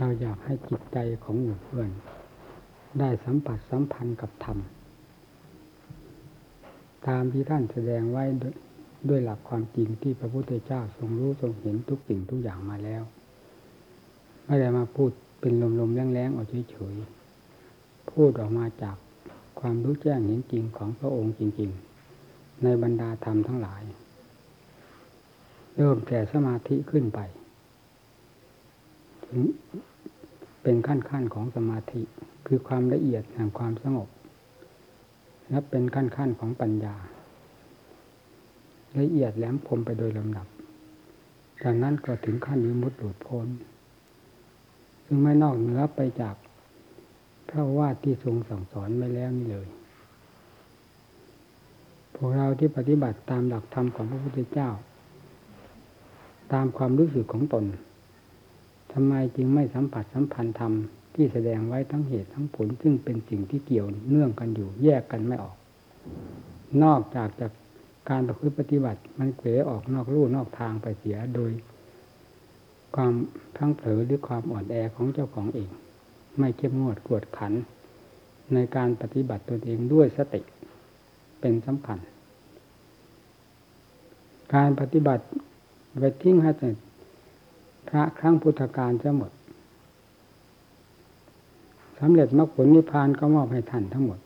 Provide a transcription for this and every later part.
เราอยากให้จิตใจของหมู่เพื่อน ได้สัมผัสสัมพันธ์กับธรรม ตามที่ท่านแสดงไว้ด้วยหลักความจริงที่พระพุทธเจ้าทรงรู้ทรงเห็นทุกสิ่งทุกอย่างมาแล้ว ไม่ได้มาพูดเป็นลมๆแรงๆเอาเฉยๆพูดออกมาจากความรู้แจ้งเห็นจริงของพระองค์จริง ๆ ในบรรดาธรรมทั้งหลาย เริ่มแก่สมาธิขึ้นไปถึง เป็นขั้นขั้นของสมาธิ คือความละเอียดแห่งความสงบ และเป็นขั้นขั้นของปัญญา ละเอียดแหลมคมไปโดยลำดับ จากนั้นก็ถึงขั้นวิมุตติหลุดพ้น ซึ่งไม่นอกเหนือไปจากพระว่าทที่ทรงสั่งสอนไว้แล้วนี่เลยพวกเราที่ปฏิบัติตามหลักธรรมของพระพุทธเจ้า ตามความรู้สึกของตน ทำไมจึงไม่สัมผัสสัมพันธ์ธรรมที่แสดงไว้ทั้งเหตุทั้งผล ซึ่งเป็นสิ่งที่เกี่ยวเนื่องกันอยู่ แยกกันไม่ออก นอกจากจากการประพฤติปฏิบัติ มันเขวออกนอกรูนอกทางไปเสียโดย ความพลังเผลอหรือความอ่อนแอของเจ้าของเอง ไม่เข้มงวดกวดขัน ในการปฏิบัติตนเองด้วยสติเป็นสำคัญ การปฏิบัติไปทิ้งให้แต่ พระครั้งพุทธกาลจะหมดสำเร็จมรรคผลนิพพานก็มอบให้ท่านทั้งหมด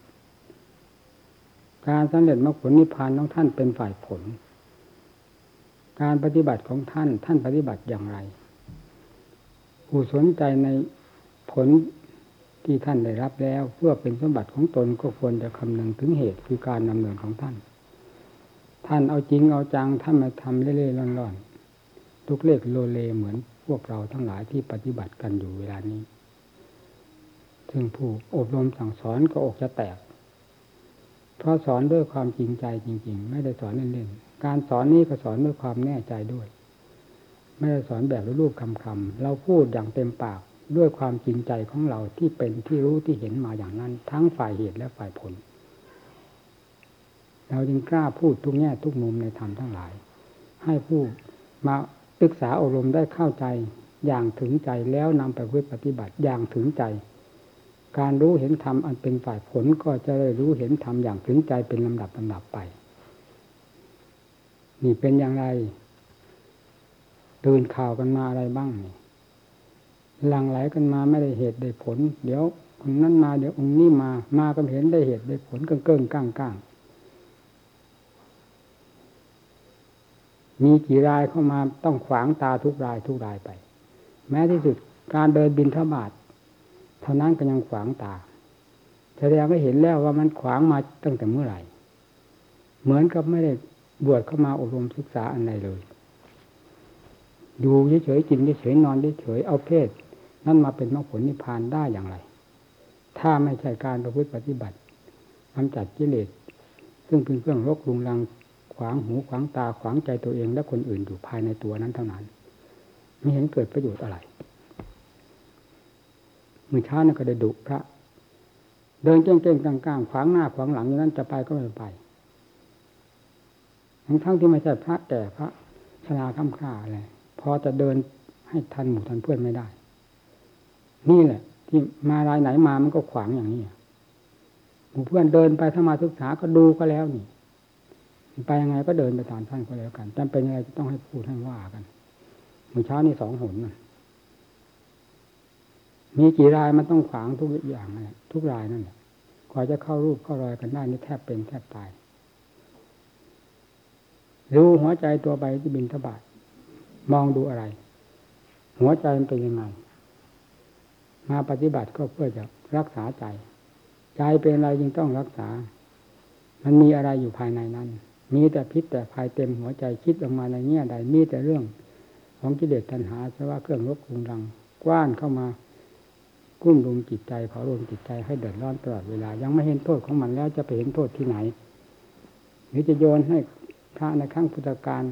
การสำเร็จมรรคผลนิพพานของท่านเป็นฝ่ายผล การปฏิบัติของท่านท่านปฏิบัติอย่างไร ผู้สนใจในผลที่ท่านได้รับแล้ว เพื่อเป็นสมบัติของตนก็ควรจะคำนึงถึงเหตุคือการดำเนินของท่าน ท่านเอาจริงเอาจังท่านมาทำเล่ๆร่อนๆทุกเลขโลเลเหมือน พวกเราทั้งหลายที่ปฏิบัติกันอยู่เวลานี้ ซึ่งผู้อบรมสั่งสอนก็อกจะแตก เพราะสอนด้วยความจริงใจจริง ๆ ไม่ได้สอนเล่นๆ การสอนนี้ก็สอนด้วยความแน่ใจด้วย ไม่ได้สอนแบบรูปคำๆ เราพูดอย่างเต็มปากด้วยความจริงใจของเราที่เป็นที่รู้ที่เห็นมาอย่างนั้น ทั้งฝ่ายเหตุและฝ่ายผล เราจึงกล้าพูดทุกแง่ทุกมุมในธรรมทั้งหลาย ให้ผู้มา ศึกษาอบรมได้เข้าใจอย่างถึงใจแล้วนำไปเพื่อปฏิบัติอย่างถึงใจ การรู้เห็นธรรมอันเป็นฝ่ายผลก็จะได้รู้เห็นธรรมอย่างถึงใจเป็นลำดับลำดับไป นี่เป็นอย่างไร ตื่นข่าวกันมาอะไรบ้างนี่หลังไหลกันมาไม่ได้เหตุได้ผล เดี๋ยวองนั้นมาเดี๋ยวองนี้มามาก็เห็นได้เหตุได้ผลเกิงเกิงก้างก้าง มีกี่รายเข้ามาต้องขวางตาทุกรายทุกรายไป แม้ที่สุดการเดินบินทบาทเท่านั้นก็ยังขวางตาแสดงก็เห็นแล้วว่ามันขวางมาตั้งแต่เมื่อไหร่ เหมือนกับไม่ได้บวชเข้ามาอบรมศึกษาอันใดเลยอยู่เฉยๆกินเฉยๆนอนเฉยๆเอาเพศนั่นมาเป็นมรรคผลนิพพานได้อย่างไร ถ้าไม่ใช่การประพฤติปฏิบัติกำจัดกิเลสซึ่งเป็นเครื่องรกรุงรัง ขวางหูขวางตาขวางใจตัวเองและคนอื่นอยู่ภายในตัวนั้นเท่านั้น ไม่เห็นเกิดประโยชน์อะไรมือเช้านี่ก็ได้ดุพระ เดินเก่งๆกลางๆขวางหน้าขวางหลังอย่างนั้นจะไปก็ไม่ไป ทั้งทั้งที่ไม่ใช่พระแก่พระชราค้ำค่าอะไรพอจะเดินให้ทันหมู่ทันเพื่อนไม่ได้ นี่แหละ ที่มารายไหนมามันก็ขวางอย่างนี้หมู่เพื่อนเดินไปถ้ามาศึกษาก็ดูก็แล้วนี่ ไปยังไงก็เดินไปตามท่านก็แล้วกันจำเป็นยังไงจะต้องให้พูดให้ว่ากันเมื่อเช้านี่สองหนมีกี่รายมันต้องขวางทุกอย่างนั่นแหละทุกรายนั่นแหละกว่าจะเข้ารูปเข้ารอยกันได้นี่แทบเป็นแทบตายรู้หัวใจตัวใบที่บินทบาทมองดูอะไร หัวใจมันเป็นยังไง มาปฏิบัติก็เพื่อจะรักษาใจ ใจเป็นอะไรจึงต้องรักษา มันมีอะไรอยู่ภายในนั้น มีแต่พิษแต่ภายเต็มหัวใจคิดออกมาในแง่ใดมีแต่เรื่องของกิเลสตัณหาใช่ว่าเครื่องรบกรุงรังกว้านเข้ามากุ้มลุมจิตใจเผาลมจิตใจให้เดือดร้อนตลอดเวลา ยังไม่เห็นโทษของมันแล้วจะไปเห็นโทษที่ไหน หรือจะโยนให้พระในขั้งพุทธการ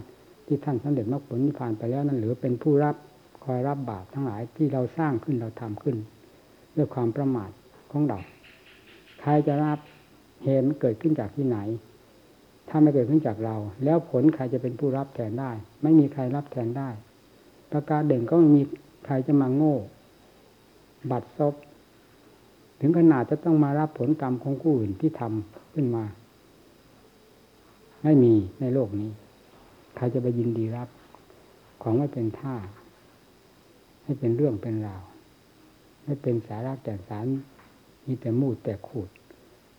ที่ท่านสำเร็จมรรคผลนิพพานไปแล้วนั้นหรือเป็นผู้รับคอยรับบาปทั้งหลายที่เราสร้างขึ้นเราทำขึ้น ด้วยความประมาทของเราใครจะรับเหตุมันเกิดขึ้นจากที่ไหน ถ้าไม่เกิดขึ้นจากเรา แล้วผลใครจะเป็นผู้รับแทนได้ ไม่มีใครรับแทนได้ ประกาศเด่นก็ไม่มีใครจะมาโง่ บัดซบถึงขนาดจะต้องมารับผลกรรมของผู้อื่นที่ทำขึ้นมา ไม่มีในโลกนี้ ใครจะไปยินดีรับ ของไม่เป็นท่า ให้เป็นเรื่องเป็นราวไม่เป็นสาระแก่สารมีแต่มูดแต่ขูด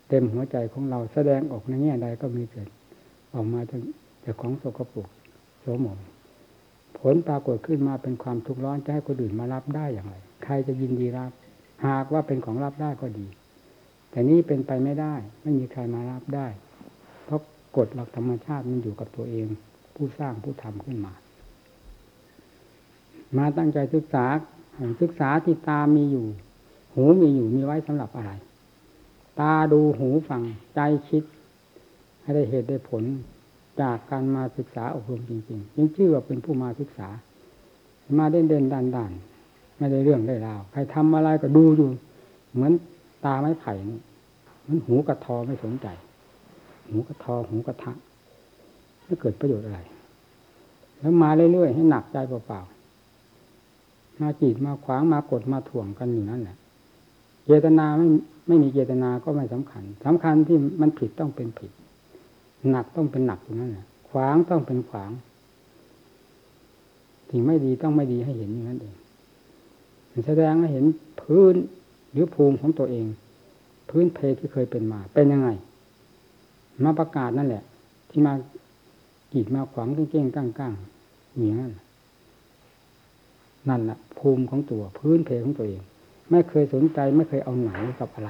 เต็มหัวใจของเราแสดงออกในแง่ใดก็มีแต่ ออกมาจากของสกปรกโสมมผลปรากฏขึ้นมาเป็นความทุกข์ร้อนจะให้คนอื่นมารับได้อย่างไร ใครจะยินดีรับ หากว่าเป็นของรับได้ก็ดี แต่นี้เป็นไปไม่ได้ ไม่มีใครมารับได้ เพราะกฎหลักธรรมชาติมันอยู่กับตัวเอง ผู้สร้างผู้ทำขึ้นมา มาตั้งใจศึกษาศึกษาที่ตามีอยู่ หูมีอยู่มีไว้สำหรับอะไร ตาดูหูฟังใจคิด ให้ได้เหตุได้ผลจากการมาศึกษาอบรมจริงๆยังชื่อว่าเป็นผู้มาศึกษา มาเด่นเด่นดันดันไม่ได้เรื่องได้ราว ใครทำอะไรก็ดูอยู่ เหมือนตาไม้ไผ่นี่เหมือนหูกระทอไม่สนใจ หูกระทอหูกระทะไม่เกิดประโยชน์อะไร แล้วมาเรื่อยๆให้หนักใจเปล่าๆมาจีดมาขวางมากดมาถ่วงกันอยู่นั่นแหละเจตนาไม่ไม่มีเจตนาก็ไม่สำคัญสำคัญที่มันผิดต้องเป็นผิด หนักต้องเป็นหนักอยู่นั่นแหละขวางต้องเป็นขวางสิ่งไม่ดีต้องไม่ดีให้เห็นอย่างนั้นเองแสดงให้เห็นพื้นหรือภูมิของตัวเอง พื้นเพที่เคยเป็นมา เป็นยังไง มาประกาศนั่นแหละ ที่มากีดมาขวางเก่งๆก้างๆอย่างนั้นนั่นแหละภูมิของตัว พื้นเพของตัวเอง ไม่เคยสนใจไม่เคยเอาไหนกับอะไร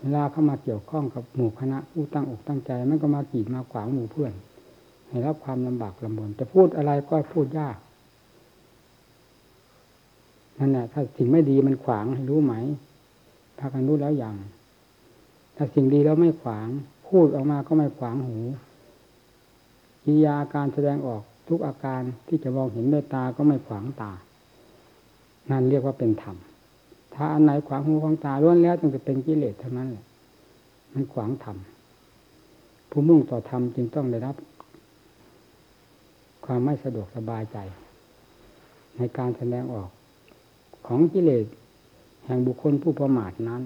เวลาเข้ามาเกี่ยวข้องกับหมู่คณะผู้ตั้งอกตั้งใจมันก็มากีดมาขวางหมู่เพื่อนให้รับความลำบากลำบนจะพูดอะไรก็พูดยากนั่นแหละถ้าสิ่งไม่ดีมันขวางให้รู้ไหมพากันรู้แล้วอย่าง ถ้าสิ่งดีแล้วไม่ขวาง พูดออกมาก็ไม่ขวางหูกิยาการแสดงออกทุกอาการที่จะมองเห็นด้วยตาก็ไม่ขวางตานั่นเรียกว่าเป็นธรรม ถ้าอันไหนขวางหูขวางตาล้วนแล้วต้องจะเป็นกิเลสเท่านั้นแหละมันขวางธรรมผู้มุ่งต่อธรรมจึงต้องได้รับ ความไม่สะดวกสบายใจ ในการแสดงออก ของกิเลสแห่งบุคคลผู้ประมาทนั้น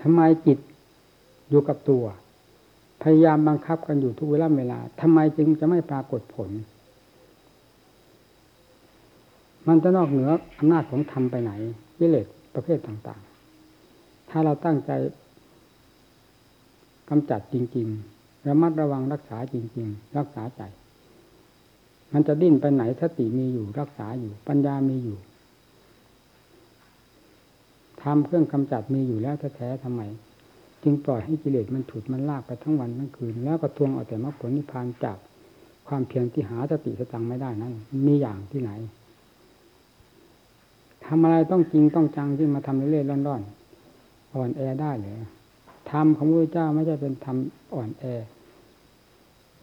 ทำไมจิตอยู่กับตัว พยายามบังคับกันอยู่ทุกเวลาเวลาทำไมจึงจะไม่ปรากฏผล มันจะนอกเหนืออำนาจของธรรมไปไหนกิเลสประเภทต่างๆ ถ้าเราตั้งใจกำจัดจริง ๆ ระมัดระวังรักษาจริง ๆ รักษาใจ มันจะดิ้นไปไหนสติมีอยู่รักษาอยู่ ปัญญามีอยู่ทำเครื่องกำจัดมีอยู่แล้วแท้ๆทำไม จึงปล่อยให้กิเลสมันถุดมันลากไปทั้งวันทั้งคืน แล้วก็ทวงเอาแต่มรรคผลนิพพานจากความเพียรที่หาสติสตังไม่ได้นั้น มีอย่างที่ไหน ทำอะไรต้องจริงต้องจังที่มาทำเรื่อยๆร่อนๆอ่อนแอได้เลยธรรมของพระเจ้าไม่ใช่เป็นธรรมอ่อนแอ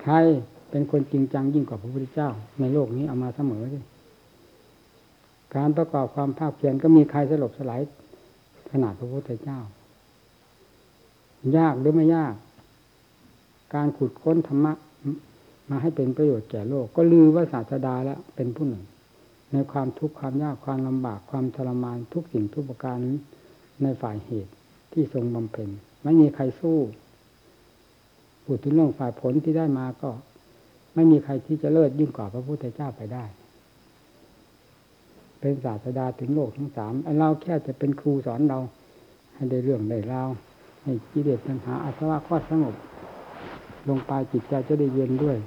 ใครเป็นคนจริงจังยิ่งกว่าพระพุทธเจ้า ในโลกนี้เอามาเสมอเลยการประกอบความภาคเพียรก็มีใครสลบสลายขนาดพระพุทธเจ้า ยากหรือไม่ยาก การขุดค้นธรรมะมาให้เป็นประโยชน์แก่โลก ก็ลือว่าศาสดาแล้วเป็นผู้หนึ่ง ในความทุกข์ความยากความลำบากความทรมานทุกสิ่งทุกประการในฝ่ายเหตุที่ทรงบำเพ็ญไม่มีใครสู้พูดถึงเรื่องฝ่ายผลที่ได้มาก็ ไม่มีใครที่จะเลิศยิ่งกว่าพระพุทธเจ้าไปได้ เป็นศาสดาถึงโลกทั้งสามเราแค่จะเป็นครูสอนเรา ให้ได้เรื่องได้ราวให้กิเลสปัญหาอาสวะข้อสงบ ลงไปจิตใจจะได้เย็นด้วย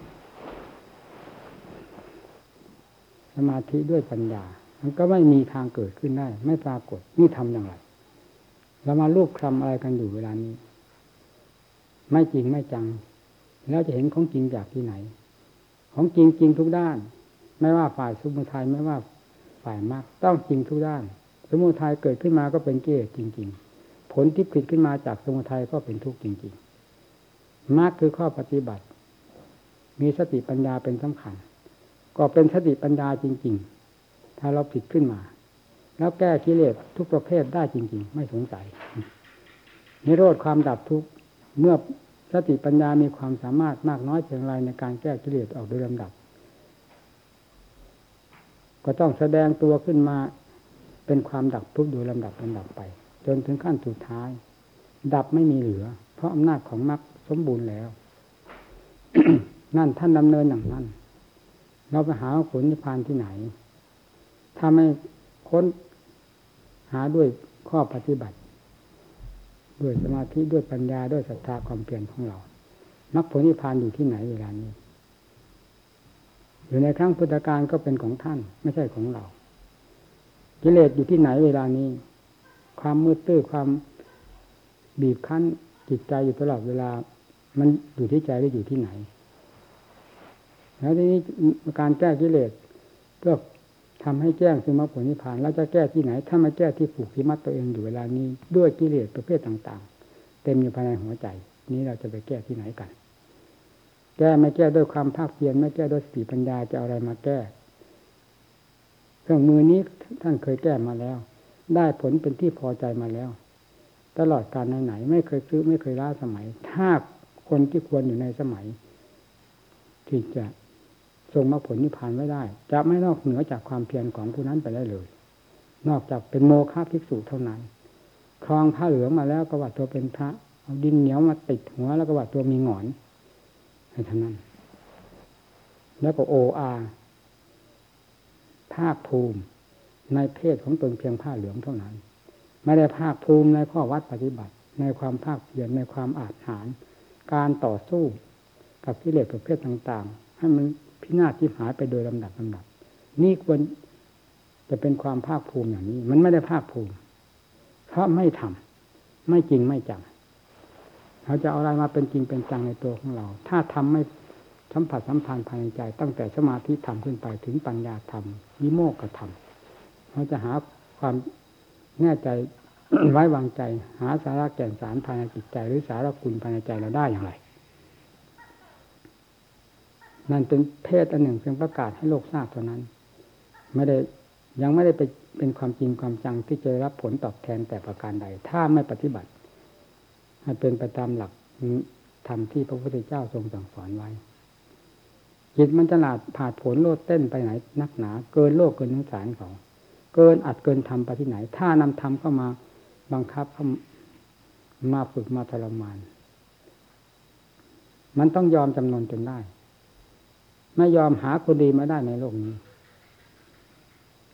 สมาธิด้วยปัญญา มันก็ไม่มีทางเกิดขึ้นได้ ไม่ปรากฏนี่ทำอย่างไรเรามาลูกคลำอะไรกันอยู่เวลานี้ ไม่จริงไม่จัง แล้วจะเห็นของจริงจากที่ไหน ของจริงจริงทุกด้าน ไม่ว่าฝ่ายสมุทัยไม่ว่าฝ่ายมรรคต้องจริงทุกด้าน สมุทัยเกิดขึ้นมาก็เป็นเกศจริง ๆ ผลที่ผิดขึ้นมาจากสมุทัยก็เป็นทุกข์จริง ๆมรรคคือข้อปฏิบัติ มีสติปัญญาเป็นสำคัญ ก็เป็นสติปัญญาจริง ๆ ถ้าเราผิดขึ้นมา แล้วแก้กิเลสทุกประเภทได้จริง ๆ ไม่สงสัยนิโรธความดับทุกเมื่อสติปัญญามีความสามารถมากน้อยเพียงไรในการแก้กิเลสออกโดยลำดับ ก็ต้องแสดงตัวขึ้นมาเป็นความดับทุกโดยลำดับลำดับไป จนถึงขั้นสุดท้าย ดับไม่มีเหลือ เพราะอำนาจของมรรคสมบูรณ์แล้ว นั่นท่านดำเนินอย่างนั้น เราไปหาผลนิพพานที่ไหน ถ้าไม่ค้นหาด้วยข้อปฏิบัติ ด้วยสมาธิด้วยปัญญาด้วยศรัทธาความเปลี่ยนของเรามรรคผลนิพพานอยู่ที่ไหนเวลานี้ อยู่ในครั้งพุทธกาลก็เป็นของท่านไม่ใช่ของเรา กิเลสอยู่ที่ไหนเวลานี้ ความมืดตื้อความบีบคั้นจิตใจอยู่ตลอดเวลา มันอยู่ที่ใจหรืออยู่ที่ไหน แล้วทีนี้การแก้กิเลสเพื่อทำให้แจ้งซึ่งมรรคผลนิพพานแล้วจะแก้ที่ไหน ถ้ามาแก้ที่ผูกที่มัดตัวเองอยู่เวลานี้ด้วยกิเลสประเภทต่าง ๆ เต็มอยู่ภายในหัวใจ นี้เราจะไปแก้ที่ไหนกัน แก้ไม่แก้ด้วยความภาคเพียรไม่แก้ด้วยสติปัญญาจะอาอะไรมาแก้เครื่องมือนี้ท่านเคยแก้มาแล้ว ได้ผลเป็นที่พอใจมาแล้ว ตลอดการไหนๆไม่เคยซื้อไม่เคยล้าสมัย ถ้าคนที่ควรอยู่ในสมัย ที่จะ ทรงมรรคผลนิพพานไว้ได้ จะไม่นอกเหนือจากความเพียรของผู้นั้นไปได้เลย นอกจากเป็นโมฆะภิกษุเท่านั้น ครองผ้าเหลืองมาแล้วก็ว่าตัวเป็นพระ เอาดินเหนียวมาติดหัวแล้วก็ว่าตัวมีหงอนให้เท่านั้น แล้วก็โออาภาคภูมิในเพศของตนเพียงผ้าเหลืองเท่านั้น ไม่ได้ภาคภูมิในข้อวัดปฏิบัติ ในความภาคเพียรในความอาจหาร การต่อสู้กับกิเลสประเภทต่าง ๆ ให้มัน พินาศทิหายไปโดยลำดับลำดับ นี่ควรจะเป็นความภาคภูมิอย่างนี้ มันไม่ได้ภาคภูมิ เพราะไม่ทำไม่จริงไม่จังเราจะเอาอะไรมาเป็นจริงเป็นจังในตัวของเรา ถ้าทำไม่สัมผัสสัมพันธ์ภายในใจ ตั้งแต่สมาธิธรรมขึ้นไปถึงปัญญาธรรมวิโมกขธรรมเราจะหาความแน่ใจไว้วางใจ หาสาระแก่นสารภายในจิตใจ หรือสาระคุณภายในใจเราได้อย่างไร นั่นเป็นเพศอันหนึ่งเพียงประกาศให้โลกทราบเท่านั้น ไม่ได้ยังไม่ได้ไปเป็นความจริงความจังที่จะรับผลตอบแทนแต่ประการใด ถ้าไม่ปฏิบัติ ให้เป็นไปตามหลักธรรมที่พระพุทธเจ้าทรงสั่งสอนไว้จิตมันจะหลาดผาผลโลดเต้นไปไหนนักหนา เกินโลกเกินนุสารเขาเกินอัดเกินทำไปที่ไหน ถ้านำธรรมเข้ามาบังคับเข้ามาฝึกมาทรมาน มันต้องยอมจำนนจนได้ ไม่ยอมหาคนดีมาได้ในโลกนี้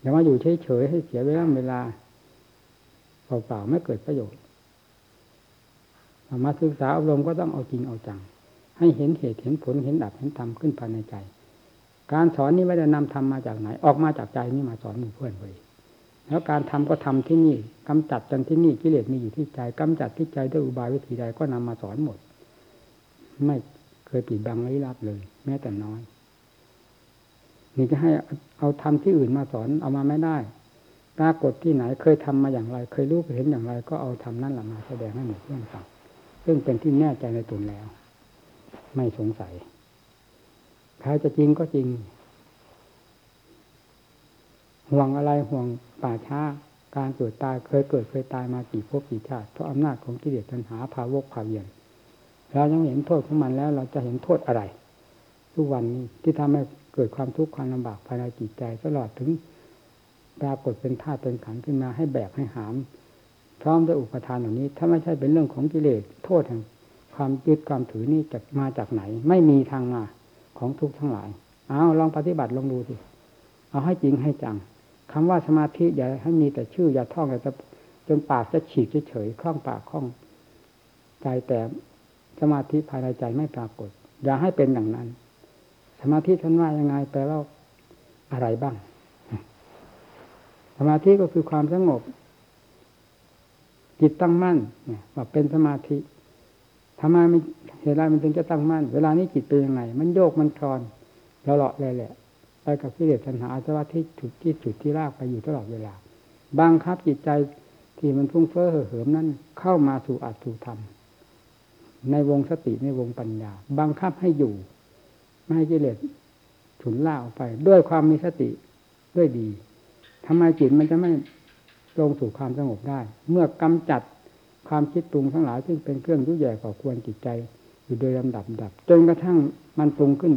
อย่ามาอยู่เฉยๆให้เสียเวลาเวลาเปล่าๆไม่เกิดประโยชน์มาศึกษาอบรมก็ต้องเอาจริงเอาจัง ให้เห็นเหตุเห็นผลเห็นดับเห็นธรรมขึ้นภายในใจ การสอนนี้ไม่ได้นำธรรมมาจากไหน ออกมาจากใจนี่มาสอนหมู่เพื่อนเลยแล้วการทำก็ทำที่นี่กำจัดกันที่นี่กิเลสมีอยู่ที่ใจกำจัดที่ใจด้วยอุบายวิธีใดก็นำมาสอนหมด ไม่เคยปิดบังลี้ลับเลย แม้แต่น้อย นี่จะให้เอาทำที่อื่นมาสอนเอามาไม่ได้ปรากฏที่ไหนเคยทำมาอย่างไร เคยรู้เห็นอย่างไร ก็เอาทำนั่นแหละมาแสดงให้หมู่เพื่อนฟังซึ่งเป็นที่แน่ใจในตนแล้ว ไม่สงสัยใครจะจริงก็จริง ห่วงอะไรห่วงป่าช้าการเกิดตายเคยเกิดเคยตายมากี่ภพกี่ชาติเพราะอำนาจของกิเลสตัณหาพาวกพาเวียนเรายังเห็นโทษของมันแล้ว เราจะเห็นโทษอะไร ทุกวันนี้ที่ทำให้ เกิดความทุกข์ความลำบากภายในจิตใจตลอดถึงปรากฏเป็นธาตุเป็นขันขึ้นมาให้แบกให้หาม พร้อมด้วยอุปทานเหล่านี้ ถ้าไม่ใช่เป็นเรื่องของกิเลสโทษแห่งความยึดความถือนี่จะมาจากไหน ไม่มีทางมาของทุกทั้งหลายเอาลองปฏิบัติลองดูสิเอาให้จริงให้จังคำว่าสมาธิอย่าให้มีแต่ชื่ออย่าท่องแต่จนปากจะฉีกเฉยๆคล่องปากคล่องใจแต่สมาธิภายในใจไม่ปรากฏ อย่าให้เป็นอย่างนั้น สมาธิท่านว่ายังไงแปลว่าอะไรบ้าง สมาธิก็คือความสงบ จิตตั้งมั่นเนี่ยว่าเป็นสมาธิทำไมมันเหตุไรมันถึงจะตั้งมั่น เวลานี้จิตเป็นยังไง มันโยกมันคลอนเราเลาะเลยแหละไปกับกิเลสตัณหาอาสวะที่จุดที่จุดที่รากไปอยู่ตลอดเวลาบังคับจิตใจที่มันฟุ้งเฟ้อเห่เหิมนั้น เข้ามาสู่อัตถูธรรม ในวงสติในวงปัญญา บังคับให้อยู่ ไม่ให้กิเลสฉุนล่าออกไป ด้วยความมีสติด้วยดีทำไมจิตมันจะไม่ลงสู่ความสงบได้ เมื่อกำจัดความคิดปรุงทั้งหลายซึ่งเป็นเครื่องยุ่ยแย่ก่อควรจิตใจ อยู่โดยลำดับดับจนกระทั่งมันปรุงขึ้น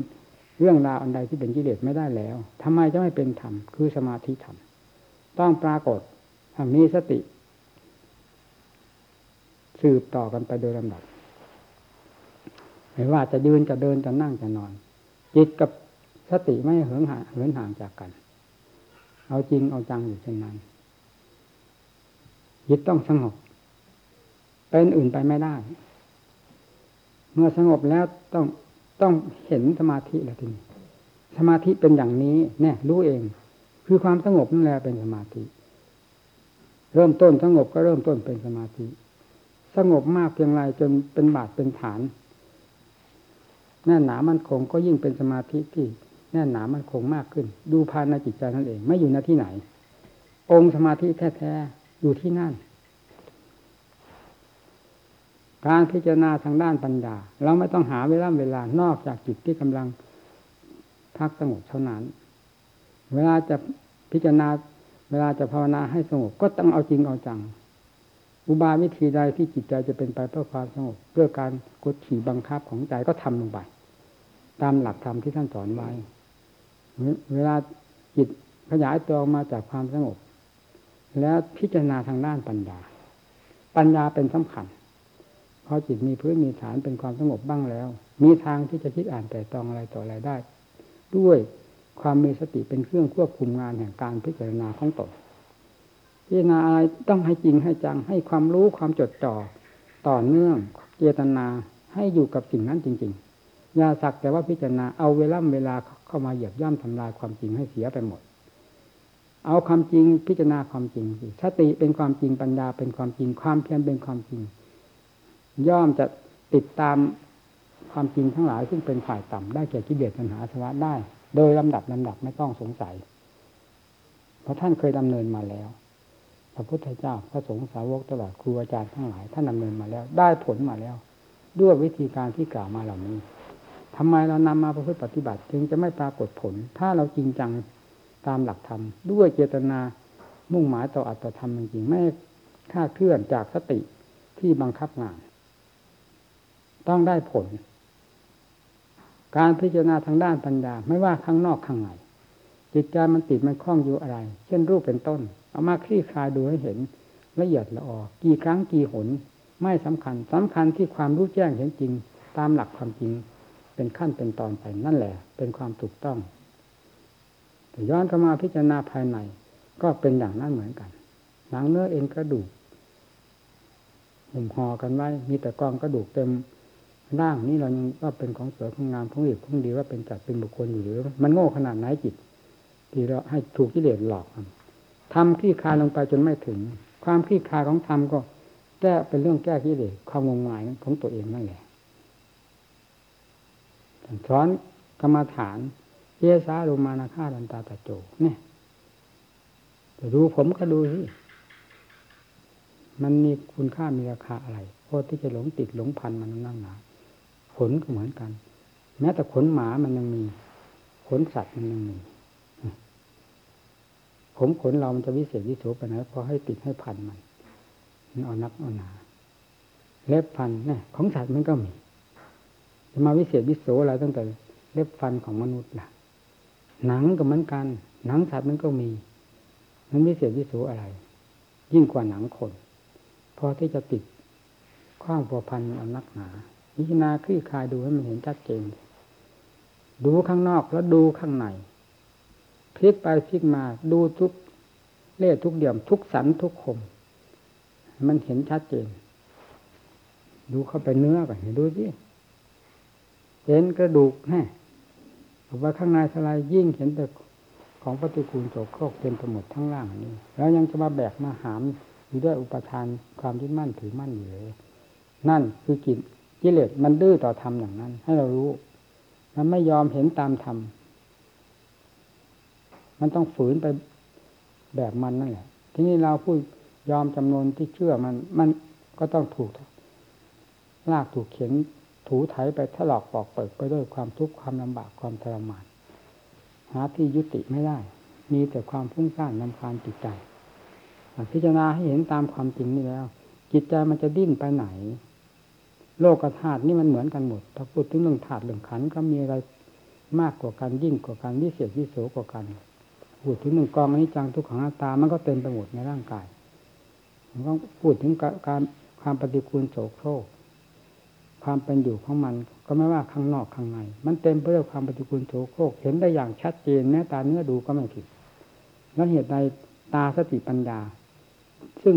เรื่องราวอันใดที่เป็นกิเลสไม่ได้แล้วทำไมจะไม่เป็นธรรมคือสมาธิธรรมต้องปรากฏมีสติ สืบต่อกันไปโดยลำดับไม่ว่าจะยืนจะเดินจะนั่งจะนอน จิตกับสติไม่เหินห่างเหินห่างจากกัน เอาจริงเอาจังอยู่เช่นนั้นจิตต้องสงบ เป็นอื่นไปไม่ได้ เมื่อสงบแล้วต้องต้องเห็นสมาธิแล้วทีนี้สมาธิเป็นอย่างนี้เนี่ยรู้เอง คือความสงบนั่นแหละเป็นสมาธิ เริ่มต้นสงบก็เริ่มต้นเป็นสมาธิ สงบมากเพียงไรจนเป็นบาดเป็นฐาน แน่นหนามันคงก็ยิ่งเป็นสมาธิที่แน่นหนามันคงมากขึ้น ดูภายในจิตใจนั่นเอง ไม่อยู่หน้าที่ไหน องค์สมาธิแท้ๆอยู่ที่นั่น การพิจารณาทางด้านปัญญาเราไม่ต้องหาเวลาเวลานอกจากจิตที่กำลังพักสงบเท่านั้น เวลาจะพิจารณาเวลาจะภาวนาให้สงบก็ต้องเอาจริงเอาจัง อุบายวิธีใดที่จิตใจจะเป็นไปเพื่อความสงบเพื่อการกดขี่บังคับของใจก็ทำลงไป ตามหลักธรรมที่ท่านสอนไว้ เวลาจิตขยายตัวออกมาจากความสงบ แล้วพิจารณาทางด้านปัญญา ปัญญาเป็นสำคัญพอจิตมีพื้นมีฐานเป็นความสงบบ้างแล้ว มีทางที่จะคิดอ่านแต่ตองอะไรต่ออะไรได้ ด้วยความมีสติเป็นเครื่องควบคุมงานแห่งการพิจารณาของตน พิจารณาอะไรต้องให้จริงให้จัง ให้ความรู้ความจดจ่อต่อเนื่องเจตนาให้อยู่กับสิ่งนั้นจริง ๆ อย่าสักแต่ว่าพิจารณาเอาเวลาเวลาเข้ามาเหยียบย่ำทำลายความจริงให้เสียไปหมด เอาความจริงพิจารณาความจริงสติเป็นความจริงปัญญาเป็นความจริงความเพียรเป็นความจริง ย่อมจะติดตามความจริงทั้งหลายซึ่งเป็นฝ่ายต่ำได้แก่กิเลสปัญหาสวะได้ โดยลำดับลำดับไม่ต้องสงสัย เพราะท่านเคยดำเนินมาแล้ว พระพุทธเจ้าพระสงฆ์สาวกตลอดครูอาจารย์ทั้งหลายท่านดำเนินมาแล้ว ได้ผลมาแล้ว ด้วยวิธีการที่กล่าวมาเหล่านี้ทำไมเรานำมาประพฤติปฏิบัติ จึงจะไม่ปรากฏผล ถ้าเราจริงจังตามหลักธรรมด้วยเจตนามุ่งหมายต่ออัตธรรมจริงๆไม่คาดเคลื่อนจากสติที่บังคับงาน ต้องได้ผล การพิจารณาทางด้านปัญญา ไม่ว่าข้างนอกข้างในจิตใจมันติดมันคล้องอยู่อะไร เช่นรูปเป็นต้น เอามาคลี่คลายดูให้เห็นละเอียดละออกี่ครั้งกี่หน ไม่สำคัญสำคัญที่ความรู้แจ้งเห็นจริง ตามหลักความจริง เป็นขั้นเป็นตอนไปนั่นแหละ เป็นความถูกต้องแต่ย้อนเข้ามาพิจารณาภายใน ก็เป็นอย่างนั้นเหมือนกัน หนังเนื้อเอ็นกระดูกหุ่มห่อกันไว้ มีแต่กองกระดูกเต็มร่างนี้เรายังว่าเป็นของสวยของงามของดีของดีว่าเป็นจัดเป็นบุคคลอยู่หรือ มันโง่ขนาดไหนจิต ที่เราให้ถูกกิเลสหลอก ทำขี้คายลงไปจนไม่ถึง ความขี้คายของธรรมก็แก้เป็นเรื่องแก้กิเลสความงมงายของตัวเองนั่นแหละสอนกรรมฐานเยสาโรมานาคาดันตาตะโจเนี่ยจะดูผมก็ดูสิมันมีคุณค่ามีราคาอะไรเพราะที่จะหลงติดหลงพันมันนั่งหนาขนก็เหมือนกัน แม้แต่ขนหมามันยังมีขนสัตว์มันยังมี ผมขนเรามันจะวิเศษวิโสไปไหนพอให้ติดให้พันมันมันเอานักเอาหนาเล็บพันเนี่ยของสัตว์มันก็มีจะมาวิเศษวิโสอะไรตั้งแต่เล็บฟันของมนุษย์ล่ะหนังก็เหมือนกัน หนังสัตว์มันก็มี มันวิเศษวิโสอะไร ยิ่งกว่าหนังคน พอที่จะติดข้างผัวพันอันนักหนาพิจารณาคลี่คลายดูให้มันเห็นชัดเจนดูข้างนอกแล้วดูข้างใน ลิกไปพลิกมาดูทุกเล่ทุกเดี่ยมทุกสันทุกคม มันเห็นชัดเจน ดูเข้าไปเนื้อก่อนดูสิเห็นกระดูกแห่บอกว่าข้างในสลายยิ่งเห็นแต่ของปฏิกูลโสโครกเต็มไปหมดทั้งล่างนี้ แล้วยังจะมาแบกมาหามอยู่ด้วยอุปทานความยึดมั่นถือมั่นอยู่เลยนั่นคือกิจกิเลสมันดื้อต่อธรรมอย่างนั้น ให้เรารู้มันไม่ยอมเห็นตามธรรม มันต้องฝืนไปแบบมันนั่นแหละ ทีนี้เราพูดยอมจำนวนที่เชื่อมัน มันก็ต้องถูกลากถูกเข็นถูไถไปถลอกปอกเปิดไปด้วยความทุกข์ความลำบากความทรมาน หาที่ยุติไม่ได้ มีแต่ความฟุ้งซ่านำคาญจิตใจพิจารณาให้เห็นตามความจริงนี่แล้ว จิตใจมันจะดิ้นไปไหน โลกธาตุนี่มันเหมือนกันหมดถ้าพูดถึงเรื่องธาตุเรื่องขันก็มีอะไรมากกว่ากันยิ่งกว่ากันวิเศษวิโสกว่ากัน พูดถึงหนึ่งกองอนิจจังทุกขังหน้าตา มันก็เต็มไปหมดในร่างกายต้องพูดถึงการความปฏิกูลโสโครกความเป็นอยู่ของมัน ก็ไม่ว่าข้างนอกข้างใน มันเต็มไปด้วยความปฏิกูลโสโครกเห็นได้อย่างชัดเจนแม้ตาเนื้อดูก็ไม่ผิด แล้วเหตุใดตาสติปัญญา ซึ่ง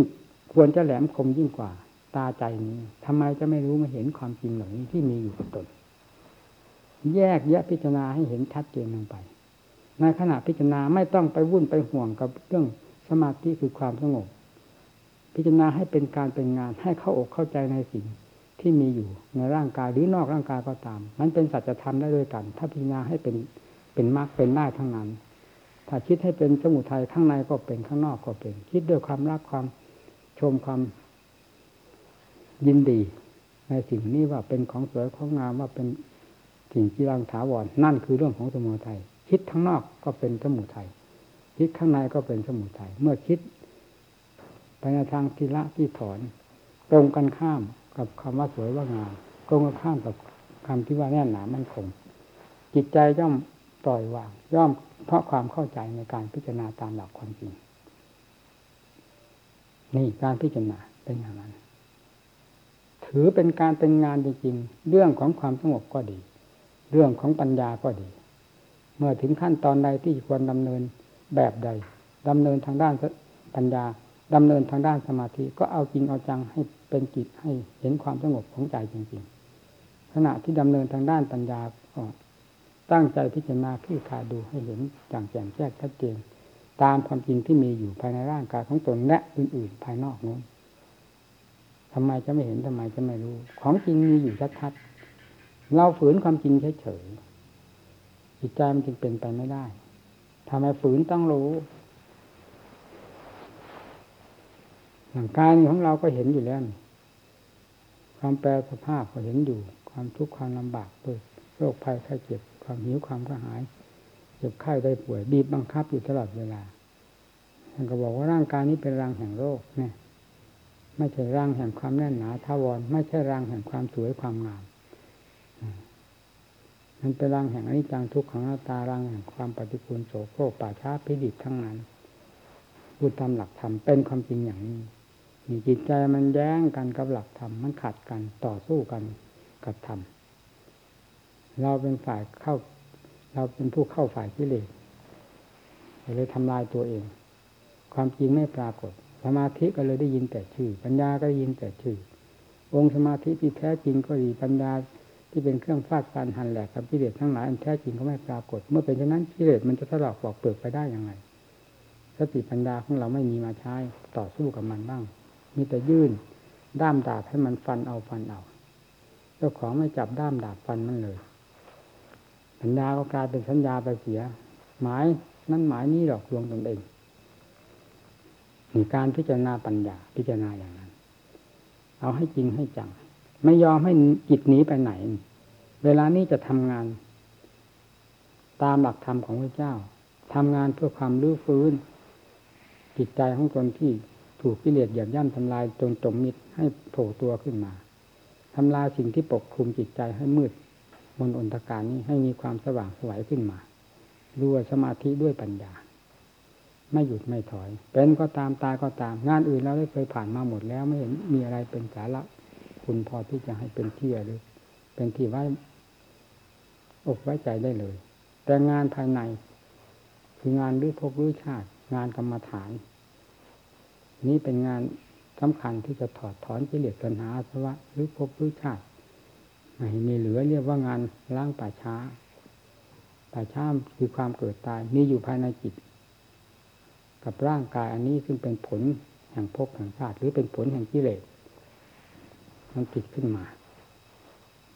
ควรจะแหลมคมยิ่งกว่า ตาใจนี้ทำไมจะไม่รู้มาเห็นความจริงเหล่านี้ที่มีอยู่กับตน แยกแยะพิจารณาให้เห็นชัดเจนลงไป ในขณะพิจารณาไม่ต้องไปวุ่นไปห่วงกับเรื่องสมาธิคือความสงบ พิจารณาให้เป็นการเป็นงานให้เข้าอกเข้าใจในสิ่งที่มีอยู่ในร่างกายหรือนอกร่างกายก็ตาม มันเป็นสัจธรรมได้ด้วยกัน ถ้าพิจารณาให้เป็นเป็นมรรคเป็นได้ทั้งนั้น ถ้าคิดให้เป็นสมุทัยข้างในก็เป็นข้างนอกก็เป็น คิดด้วยความรักความชมความยินดี ในสิ่งนี้ว่าเป็นของสวยของงามว่าเป็นสิ่งที่รังถาวรนั่นคือเรื่องของสมุทัย คิดข้างนอกก็เป็นสมุทัยคิดข้างในก็เป็นสมุทัยเมื่อคิดไปในทางทีละที่ถอน ตรงกันข้ามกับคำว่าสวยว่างามตรงกันข้ามกับคำที่ว่าแน่นหนามั่นคงจิตใจย่อมปล่อยวาง ย่อมเพราะความเข้าใจในการพิจารณาตามหลักความจริง นี่การพิจารณาเป็นอย่างนั้น ถือเป็นการเป็นงานจริงๆเรื่องของความสงบก็ดี เรื่องของปัญญาก็ดี เมื่อถึงขั้นตอนใดที่ควรดำเนินแบบใดดำเนินทางด้านปัญญาดำเนินทางด้านสมาธิก็เอาจริงเอาจังให้เป็นจิตให้เห็นความสงบของใจจริงๆ ขณะที่ดำเนินทางด้านปัญญาก็ตั้งใจพิจารณาคลี่คายดูให้เห็นอย่างแจ่มแจ้งชัดเจนตามความจริงที่มีอยู่ภายในร่างกายของตนและอื่นๆ ภายนอกนู้นทำไมจะไม่เห็นทำไมจะไม่รู้ ของจริงมีอยู่ชัดๆเราฝืนความจริงเฉยๆ จิตใจมันจึงเป็นไปไม่ได้ทำไมฝืนต้องรู้ร่างกายของเราก็เห็นอยู่แล้ว ความแปรสภาพก็เห็นอยู่ ความทุกข์ความลำบากด้วยโรคภัยไข้เจ็บ ความหิวความกระหาย เจ็บไข้ได้ป่วยบีบบังคับอยู่ตลอดเวลาท่านก็บอกว่าร่างกายนี้เป็นรังแห่งโรคเนี่ย ไม่ใช่รังแห่งความแน่นหนาทาวร ไม่ใช่รังแห่งความสวยความงาม มันเป็นรังแห่งอนิจจังทุกขังตารังแห่งความปฏิกูลโสโครกป่าช้าพิดิบทั้งนั้นพูดตามหลักธรรมเป็นความจริงอย่างนี้มีจิตใจมันแย้งกันกับหลักธรรมมันขัดกันต่อสู้กันกับธรรมเราเป็นฝ่ายเข้า เราเป็นผู้เข้าฝ่ายกิเลสเลยทำลายตัวเอง ความจริงไม่ปรากฏ สมาธิก็เลยได้ยินแต่ชื่อ ปัญญาก็ได้ยินแต่ชื่อ องค์สมาธิที่แท้จริงก็ดีปัญญา ที่เป็นเครื่องฟาดฟันหันแหลกกับกิเลสทั้งหลายอันแท้จริงก็ไม่ปรากฏ เมื่อเป็นเช่นนั้นกิเลสมันจะถลอกปอกเปลือกไปได้อยังไงสติปัญญาของเราไม่มีมาใช้ต่อสู้กับมันบ้าง มีแต่ยื่นด้ามดาบให้มันฟันเอาฟันเอาเจ้าของไม่จับด้ามดาบฟันมันเลยสัญญาก็กลายเป็นสัญญาไปเสีย หมายนั่นหมายนี้หลอกลวงตนเองมีการพิจารณาปัญญาพิจารณาอย่างนั้น เอาให้จริงให้จัง ไม่ยอมให้จิตหนีไปไหน เวลานี้จะทำงาน ตามหลักธรรมของพระเจ้าทำงานเพื่อความรื้อฟื้น จิตใจของตนที่ถูกกิเลสหยาบย่ำทำลายจนจมมิดให้โผล่ตัวขึ้นมาทำลายสิ่งที่ปกคลุมจิตใจให้มืด มนอนตการนี้ให้มีความสว่างสวัยขึ้นมาด้วยสมาธิด้วยปัญญา ไม่หยุดไม่ถอย เป็นก็ตามตายก็ตาม งานอื่นเราได้เคยผ่านมาหมดแล้วไม่เห็นมีอะไรเป็นสาระ คุณพอที่จะให้เป็นที่หรือเป็นที่ไว้อกไว้ใจได้เลย แต่งานภายใน คืองานรื้อพกรื้อชาติ งานกรรมฐาน นี้เป็นงานสำคัญที่จะถอดถอนกิเลสตัณหาสวะรื้อภพหรือชาติไม่มีเหลือเรียกว่างานล้างป่าช้าป่าช้าคือความเกิดตายมีอยู่ภายในจิต กับร่างกายอันนี้ซึ่งเป็นผลแห่งภพแห่งชาติ หรือเป็นผลแห่งกิเลส มันติดขึ้นมา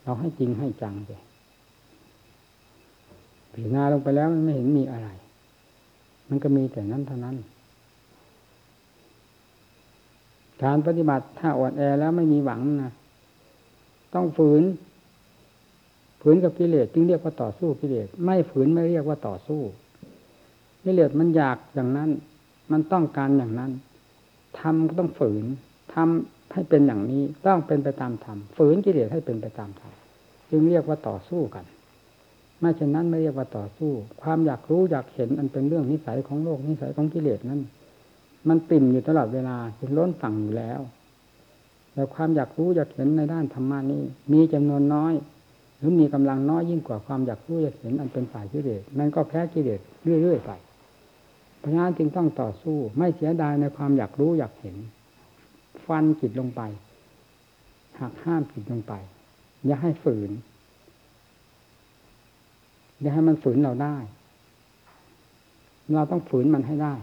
เราให้จริงให้จังเลยพิจารณาลงไปแล้วมันไม่เห็นมีอะไร มันก็มีแต่นั้นเท่านั้น การปฏิบัติถ้าอ่อนแอแล้วไม่มีหวังนะต้องฝืน ฝืนกับกิเลสจึงเรียกว่าต่อสู้กิเลสไม่ฝืนไม่เรียกว่าต่อสู้กิเลสมันอยากอย่างนั้น มันต้องการอย่างนั้นทำก็ต้องฝืนทำ ให้เป็นอย่างนี้ต้องเป็นไปตามธรรมฝืนกิเลสให้เป็นไปตามธรรมจึงเรียกว่าต่อสู้กัน ไม่เช่นนั้นไม่เรียกว่าต่อสู้ ความอยากรู้อยากเห็นอันเป็นเรื่องนิสัยของโลกนิสัยของกิเลสนั้น มันติ่มอยู่ตลอดเวลาจนล้นฝั่งอยู่แล้วแต่ความอยากรู้อยากเห็นในด้านธรรมานี้ มีจำนวนน้อย หรือมีกำลังน้อยยิ่งกว่าความอยากรู้อยากเห็นอันเป็นฝ่ายกิเลสมันก็แพ้กิเลสเรื่อยๆไปเพราะงั้นจึงต้องต่อสู้ ไม่เสียดายในความอยากรู้อยากเห็น ฟันจิตลงไปหักห้ามจิตลงไป อย่าให้ฝืน อย่าให้มันฝืนเราได้ เราต้องฝืนมันให้ได้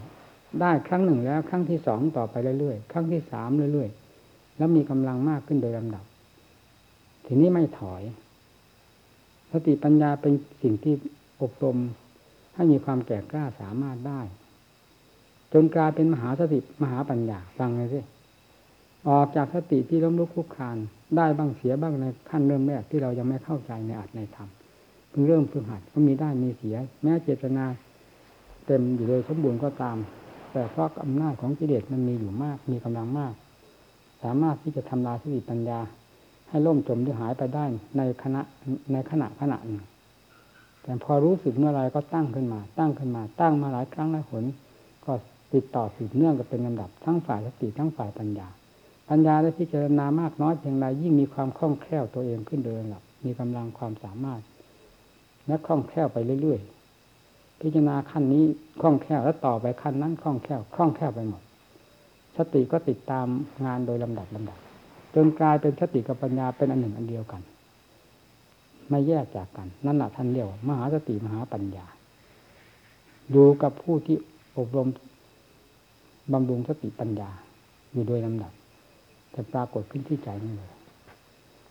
ได้ครั้งหนึ่งแล้ว ครั้งที่สองต่อไปเรื่อยๆครั้งที่สามเรื่อยๆแล้วมีกำลังมากขึ้นโดยลำดับ ทีนี้ไม่ถอยสติปัญญาเป็นสิ่งที่อบรมให้มีความแก่กล้าสามารถได้ จนกลายเป็นมหาสติมหาปัญญาฟังเลยสิ ออกจากสติที่ล้มลุกคลุกคลานได้บ้างเสียบ้างในขั้นเริ่มแรกที่เรายังไม่เข้าใจในอัตในธรรมเพิ่งเริ่มฝึกหัดก็มีได้มีเสีย แม้เจตนาเต็มอยู่โดยสมบูรณ์ก็ตาม แต่เพราะอำนาจของกิเลสมันมีอยู่มาก มีกำลังมาก สามารถที่จะทำลายสติปัญญา ให้ล่มจมหรือหายไปได้ในขณะในขณะขณะหนึ่งแต่พอรู้สึกเมื่อไรก็ตั้งขึ้นมา ตั้งขึ้นมา ตั้งมาหลายครั้งหลายหนก็ติดต่อสืบเนื่องกันเป็นลำดับทั้งฝ่ายสติทั้งฝ่ายปัญญา ปัญญาได้พิจารณามากน้อยเพียงไรยิ่งมีความคล่องแคล่วตัวเองขึ้นโดยลำดับมีกำลังความสามารถ และคล่องแคล่วไปเรื่อยๆ พิจารณาขั้นนี้คล่องแคล่วแล้วต่อไปขั้นนั้นคล่องแคล่วคล่องแคล่วไปหมด สติก็ติดตามงานโดยลำดับลำดับจนกลายเป็นสติกับปัญญาเป็นอันหนึ่งอันเดียวกันไม่แยกจากกัน นั่นแหละท่านเรียกว่ามหาสติมหาปัญญา อยู่กับผู้ที่อบรมบำรุงสติปัญญาอยู่โดยลำดับ จะปรากฏขึ้นที่ใจนี่เลย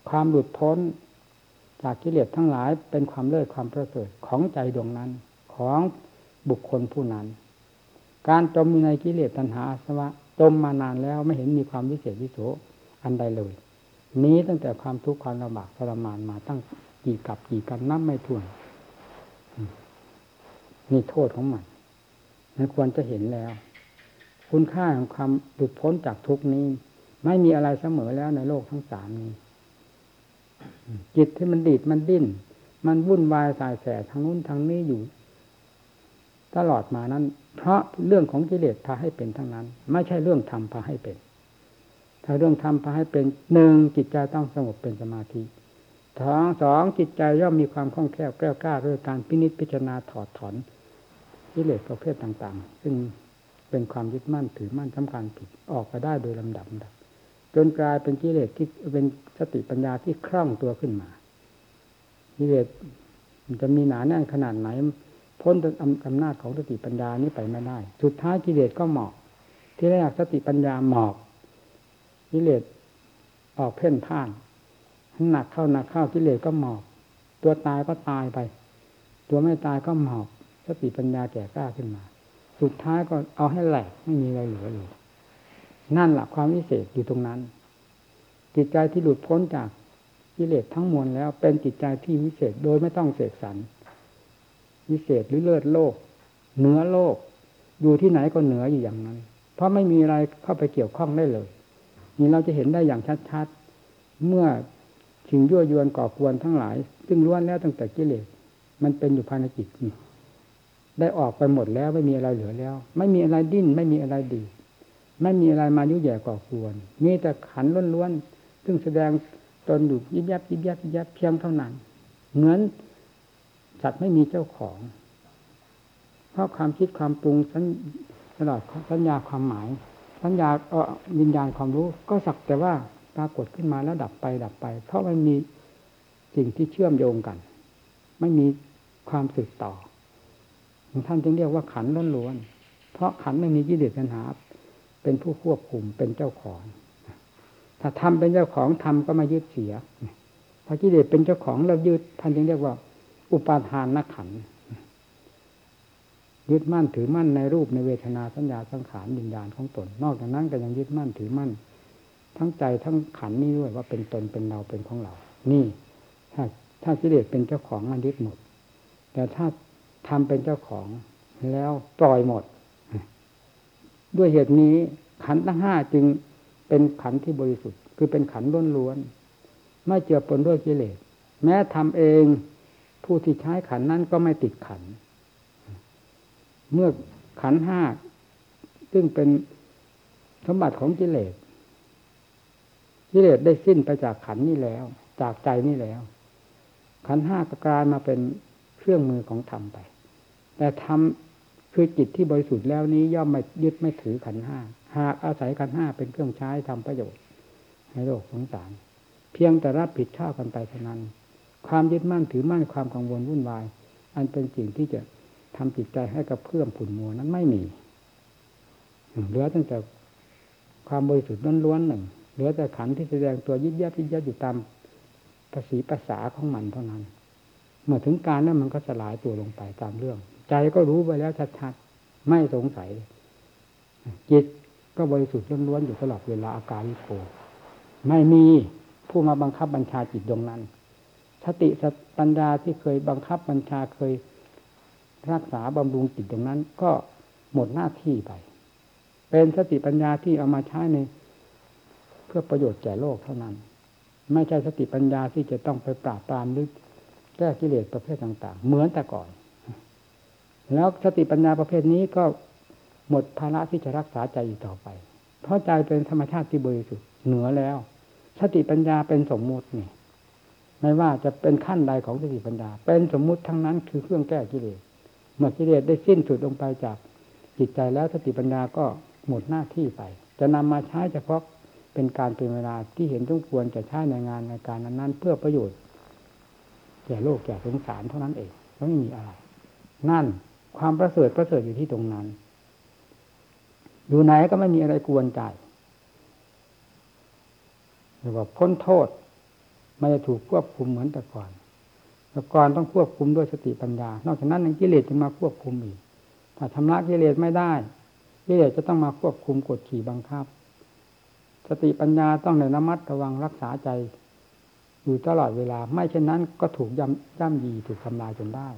ความหลุดพ้นจากกิเลสทั้งหลายเป็นความเลิศความประเสริฐของใจดวงนั้นของบุคคลผู้นั้น การจมอยู่ในกิเลสตัณหาอาสวะจมมานานแล้วไม่เห็นมีความวิเศษวิโสอันใดเลย นี้ตั้งแต่ความทุกข์ความลำบากทรมานมาตั้งกี่กับกี่กันนับไม่ถ้วนนี่โทษของมันมันควรจะเห็นแล้ว คุณค่าของความหลุดพ้นจากทุกนี้ ไม่มีอะไรเสมอแล้วในโลกทั้งสามนี้ จิตที่มันดีดมันดิ้น มันวุ่นวายสายแสทางนู้นทางนี้อยู่ ตลอดมานั้น เพราะเรื่องของกิเลสพาให้เป็นทั้งนั้น ไม่ใช่เรื่องธรรมพาให้เป็น ถ้าเรื่องธรรมพาให้เป็นหนึ่งจิตใจต้องสงบเป็นสมาธิท้องสองจิตใจย่อมมีความคล่องแคล่วแกล้วกล้าด้วยการพินิจพิจารณาถอดถอนกิเลสประเภทต่าง ๆ ซึ่งเป็นความยึดมั่นถือมั่นทำการผิดออกไปได้โดยลำดับ จนกลายเป็นกิเลสที่เป็นสติปัญญาที่คล่องตัวขึ้นมากิเลสจะมีหนาแน่นขนาดไหน พ้นอำนาจของสติปัญญานี้ไปไม่ได้ สุดท้ายกิเลสก็หมอก ที่แรกสติปัญญาหมอกกิเลสออกเพ่นพ่านหนักเข้าหนักเข้ากิเลสก็หมอกตัวตายก็ตายไป ตัวไม่ตายก็หมอกสติปัญญาแก่กล้าขึ้นมา สุดท้ายก็เอาให้แหลกไม่มีอะไรเหลือเลย นั่นแหละความวิเศษอยู่ตรงนั้น จิตใจที่หลุดพ้นจากกิเลสทั้งมวลแล้วเป็นจิตใจที่วิเศษโดยไม่ต้องเสกสรรวิเศษหรือเลิศโลก เหนือโลก อยู่ที่ไหนก็เหนืออยู่อย่างนั้น เพราะไม่มีอะไรเข้าไปเกี่ยวข้องได้เลย นี่เราจะเห็นได้อย่างชัดๆเมื่อสิ่งยั่วยวนก่อกวนทั้งหลาย ซึ่งล้วนแล้วตั้งแต่กิเลสมันเป็นอยู่ภายในจิตนี่ได้ออกไปหมดแล้วไม่มีอะไรเหลือแล้ว ไม่มีอะไรดิ้น ไม่มีอะไรดี ไม่มีอะไรมายุ่ยแย่ก่อควร มีแต่ขันล้วนๆ ซึ่งแสดงตนอยู่ยิบยับยิบยับยิบยับเพียงเท่านั้น เหมือนสัตว์ไม่มีเจ้าของ เพราะความคิดความปรุงตลอดสัญญาความหมาย สัญญาเออวิญญาณความรู้ ก็สักแต่ว่าปรากฏขึ้นมาแล้วดับไปดับไป เพราะมันมีสิ่งที่เชื่อมโยงกัน ไม่มีความสืบต่อท่านจึงเรียกว่าขันล้วนๆเพราะขันไม่มีกิเลสปัญหา เป็นผู้ควบคุมเป็นเจ้าของ ถ้าทำเป็นเจ้าของทำก็มายึดเสีย ถ้ากิเลสเป็นเจ้าของแล้วยึดท่านจึงเรียกว่า อุปาทานนักขันยึดมั่นถือมั่นในรูปในเวทนาสัญญาสังขารวิญญาณของตน นอกจากนั้นก็ยังยึดมั่นถือมั่น ทั้งใจทั้งขันนี้ด้วยว่าเป็นตนเป็นเราเป็นของเรา นี่ ถ้าถ้ากิเลสเป็นเจ้าของมันยึดหมด แต่ถ้าทำเป็นเจ้าของแล้วปล่อยหมด ด้วยเหตุนี้ขันทั้งห้าจึงเป็นขันที่บริสุทธิ์ คือเป็นขันล้วนๆไม่เจือปนด้วยกิเลส แม้ทำเองผู้ที่ใช้ขันนั้นก็ไม่ติดขัน เมื่อขันห้าซึ่งเป็นสมบัติของกิเลสกิเลสได้สิ้นไปจากขันนี่แล้ว จากใจนี่แล้ว ขันห้าก็กลายมาเป็นเครื่องมือของธรรมไป แต่ธรรม คือจิตที่บริสุทธิ์แล้วนี้ย่อมไม่ยึดไม่ถือขันห้าหากอาศัยขันห้าเป็นเครื่องใช้ทำประโยชน์ให้โลกสงสาร เพียงแต่รับผิดชอบกันไปเท่านั้น ความยึดมั่นถือมั่นความกังวลวุ่นวาย อันเป็นสิ่งที่จะทำจิตใจให้กับเพื่อมผุนมัวนั้นไม่มีเหลือตั้งแต่ความบริสุทธิ์ล้วนๆหนึ่งเหลือแต่ขันที่แสดงตัวยิบยับยิบยับอยู่ตามภาษีภาษาของมันเท่านั้น เมื่อถึงการนั้นมันก็สลายตัวลงไปตามเรื่อง ใจก็รู้ไปแล้วชัดๆไม่สงสัย จิตก็บริสุทธิ์ล้วนๆอยู่ตลอดเวลาอาการลิโก ไม่มีผู้มาบังคับบัญชาจิตดวงนั้น สติสปัญญาที่เคยบังคับบัญชาเคยรักษาบำรุงจิตตรงนั้น ก็หมดหน้าที่ไป เป็นสติปัญญาที่เอามาใช้ในเพื่อประโยชน์แก่โลกเท่านั้น ไม่ใช่สติปัญญาที่จะต้องไปปราบปรามหรือแก้กิเลสประเภทต่าง ๆ เหมือนแต่ก่อน แล้วสติปัญญาประเภทนี้ก็หมดภาระที่จะรักษาใจอีกต่อไป เพราะใจเป็นธรรมชาติที่บริสุทธิ์เหนือแล้ว สติปัญญาเป็นสมมุตินี่ไม่ว่าจะเป็นขั้นใดของสติปัญญา เป็นสมมุติทั้งนั้นคือเครื่องแก้กิเลสเมื่อกิเลสได้สิ้นสุดลงไปจากจิตใจแล้วสติปัญญาก็หมดหน้าที่ไป จะนำมาใช้เฉพาะเป็นการเป็นเวลาที่เห็นต้องควรจะใช้ในงานในการนั้นๆ เพื่อประโยชน์แก่โลกแก่สงสารเท่านั้นเองไม่มีอะไร นั่น ความประเสริฐประเสริฐอยู่ที่ตรงนั้น อยู่ไหนก็ไม่มีอะไรกวนใจเรียกว่าพ้นโทษไม่ได้ถูกควบคุมเหมือนแต่ก่อน แต่ก่อนต้องควบคุมด้วยสติปัญญา นอกจากนั้นกิเลสจะมาควบคุมอีก ถ้าชำระกิเลสไม่ได้ กิเลสจะต้องมาควบคุมกดขี่บังคับ สติปัญญาต้องในระมัดระวังรักษาใจ อยู่ตลอดเวลา ไม่เช่นนั้นก็ถูกย่ำย่ำยีถูกทำลายจนได้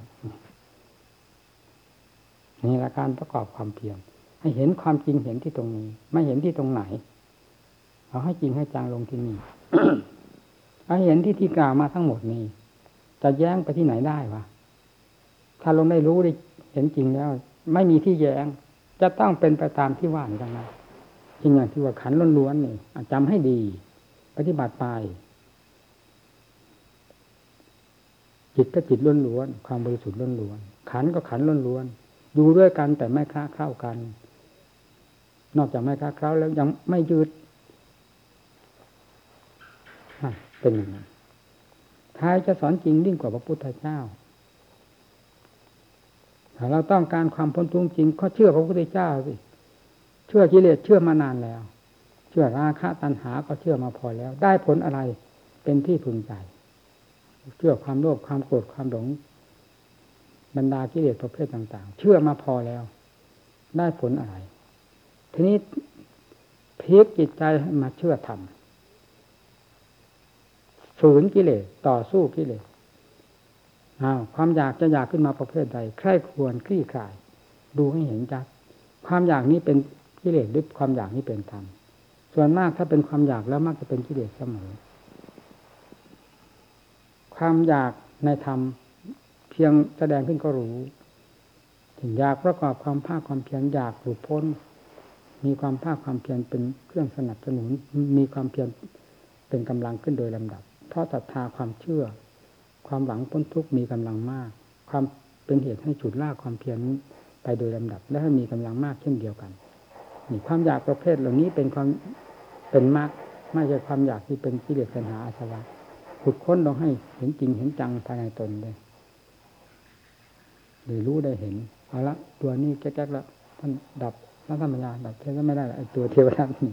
นี่ละการประกอบความเพียรให้เห็นความจริงเห็นที่ตรงนี้ ไม่เห็นที่ตรงไหนเอาให้จริงให้จางลงที่นี่เอาเห็นที่ที่กล่าวมาทั้งหมดนี้จะแย้งไปที่ไหนได้วะถ้าลงได้รู้ได้เห็นจริงแล้ว ไม่มีที่แย้ง จะต้องเป็นไปตามที่ว่าอย่างนั้นจริงอย่างที่ว่าขันล้วนๆนี่จำให้ดี ปฏิบัติไปจิตก็จิตล้วนๆความบริสุทธิ์ล้วนๆขันก็ขันล้วนๆ อยู่ด้วยกันแต่ไม่คล้าเข้ากัน นอกจากไม่คล้าเข้าแล้วยังไม่ยืดเป็นอย่างนั้นใครจะสอนจริงยิ่งกว่าพระพุทธเจ้าถ้าเราต้องการความพ้นทุกข์จริง ก็เชื่อพระพุทธเจ้าสิเชื่อกิเลสเชื่อมานานแล้ว เชื่อราคะตัณหาก็เชื่อมาพอแล้ว ได้ผลอะไรเป็นที่พึงใจ เชื่อความโลภความโกรธความหลง บรรดากิเลสประเภทต่าง ๆ เชื่อมาพอแล้ว ได้ผลอะไร ทีนี้พลิกจิตใจมาเชื่อธรรมฝืนกิเลสต่อสู้กิเลสอ้าวความอยากจะอยากขึ้นมาประเภทใด ใครควรคลี่คลาย ดูให้เห็นจัดความอยากนี้เป็นกิเลสหรือความอยากนี้เป็นธรรมส่วนมากถ้าเป็นความอยากแล้วมักจะเป็นกิเลสเสมอ ความอยากในธรรม เพียงแสดงขึ้นก็รู้ถึงอยากประกอบความภาคความเพียรอยากหลุดพ้น มีความภาคความเพียรเป็นเครื่องสนับสนุน มีความเพียรเป็นกำลังขึ้นโดยลำดับ เพราะศรัทธาความเชื่อ ความหวังพ้นทุกข์มีกำลังมาก ความเป็นเหตุให้ฉุดล่าความเพียรไปโดยลำดับ และให้มีกำลังมากเช่นเดียวกันนี่ความอยากประเภทเหล่านี้เป็นความเป็นมากไม่ใช่ความอยากที่เป็นกิเลสปัญหาอาสวะขุดค้นลองให้เห็นจริงเห็นจังภายในตนเลย หรือรู้ได้เห็นเอาละตัวนี้แก๊กๆแล้วท่านดับแล้วธรรมญาดับเทวดาไม่ได้ไอตัวเทวดานี่